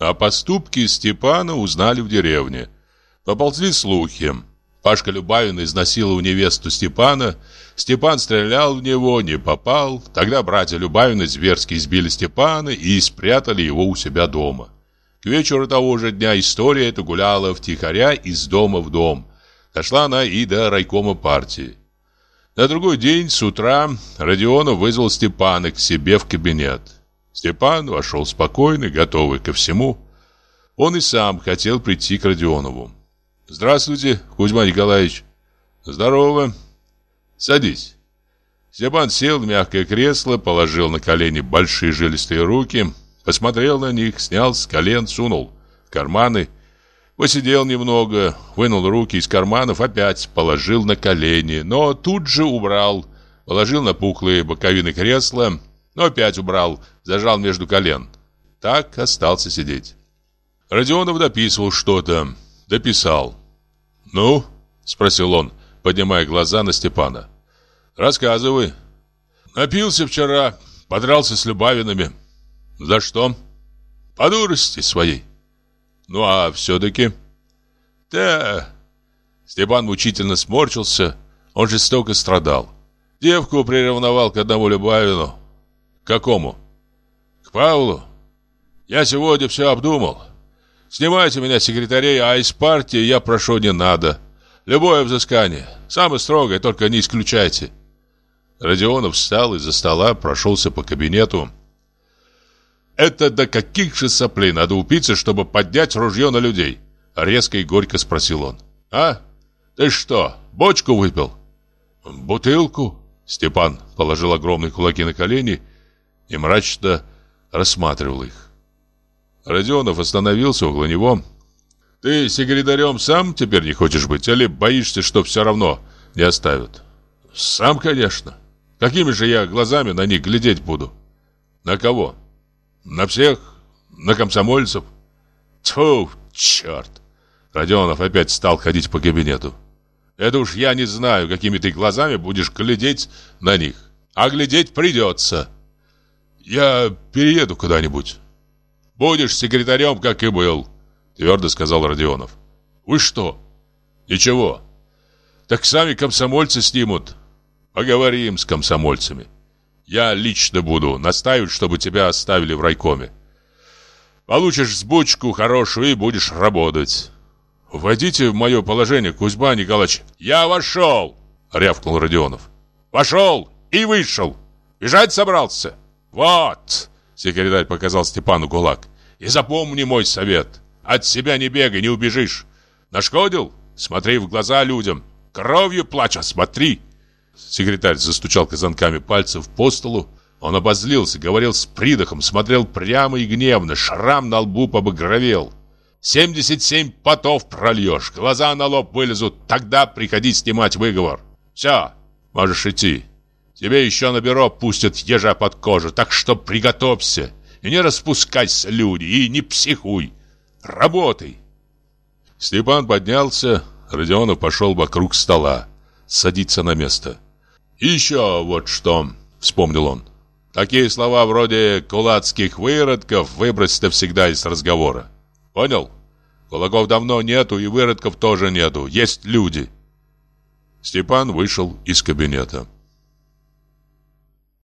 О поступке Степана узнали в деревне. Поползли слухи. Пашка Любавин изнасиловал невесту Степана. Степан стрелял в него, не попал. Тогда братья Любавины зверски избили Степана и спрятали его у себя дома. К вечеру того же дня история эта гуляла втихаря из дома в дом. Дошла она и до райкома партии. На другой день с утра Родионов вызвал Степана к себе в кабинет. Степан вошел спокойный, готовый ко всему. Он и сам хотел прийти к Родионову. «Здравствуйте, Кузьма Николаевич». «Здорово. Садись». Степан сел в мягкое кресло, положил на колени большие жилистые руки, посмотрел на них, снял с колен, сунул в карманы, посидел немного, вынул руки из карманов, опять положил на колени, но тут же убрал, положил на пухлые боковины кресла, но опять убрал, зажал между колен. Так остался сидеть. Родионов дописывал что-то, дописал. «Ну?» – спросил он, поднимая глаза на Степана. «Рассказывай». «Напился вчера, подрался с Любавинами». «За что?» «По дурости своей». «Ну а все-таки?» «Да...» Степан мучительно сморчился, он жестоко страдал. Девку приревновал к одному Любавину. «К какому?» «К Павлу. Я сегодня все обдумал. Снимайте меня секретарей, а из партии я прошу не надо. Любое взыскание. Самое строгое, только не исключайте. Родионов встал из-за стола, прошелся по кабинету. «Это до каких же соплей надо упиться, чтобы поднять ружье на людей?» Резко и горько спросил он. «А? Ты что, бочку выпил?» «Бутылку?» Степан положил огромные кулаки на колени и мрачно рассматривал их. Родионов остановился около него. «Ты секретарем сам теперь не хочешь быть, или боишься, что все равно не оставят?» «Сам, конечно. Какими же я глазами на них глядеть буду?» «На кого?» «На всех? На комсомольцев?» «Тьфу, черт!» Родионов опять стал ходить по кабинету. «Это уж я не знаю, какими ты глазами будешь глядеть на них. А глядеть придется. Я перееду куда-нибудь». Будешь секретарем, как и был, твердо сказал Родионов. Вы что? Ничего. Так сами комсомольцы снимут. Поговорим с комсомольцами. Я лично буду настаивать, чтобы тебя оставили в райкоме. Получишь сбучку хорошую и будешь работать. Вводите в мое положение, Кузьма Николаевич. Я вошел, рявкнул Родионов. Вошел и вышел. Бежать собрался. Вот, секретарь показал Степану кулак. И запомни мой совет. От себя не бегай, не убежишь. Нашкодил? Смотри в глаза людям. Кровью плача, смотри. Секретарь застучал казанками пальцев по столу. Он обозлился, говорил с придохом, смотрел прямо и гневно. Шрам на лбу побагровел. «Семьдесят семь потов прольешь, глаза на лоб вылезут, тогда приходи снимать выговор. Все, можешь идти. Тебе еще на бюро пустят ежа под кожу, так что приготовься. И не распускайся, люди, и не психуй. Работай. Степан поднялся, Родионов пошел вокруг стола, садиться на место. И еще вот что, вспомнил он. Такие слова вроде «кулацких выродков» выбрось-то всегда из разговора. Понял? Кулаков давно нету, и выродков тоже нету. Есть люди. Степан вышел из кабинета.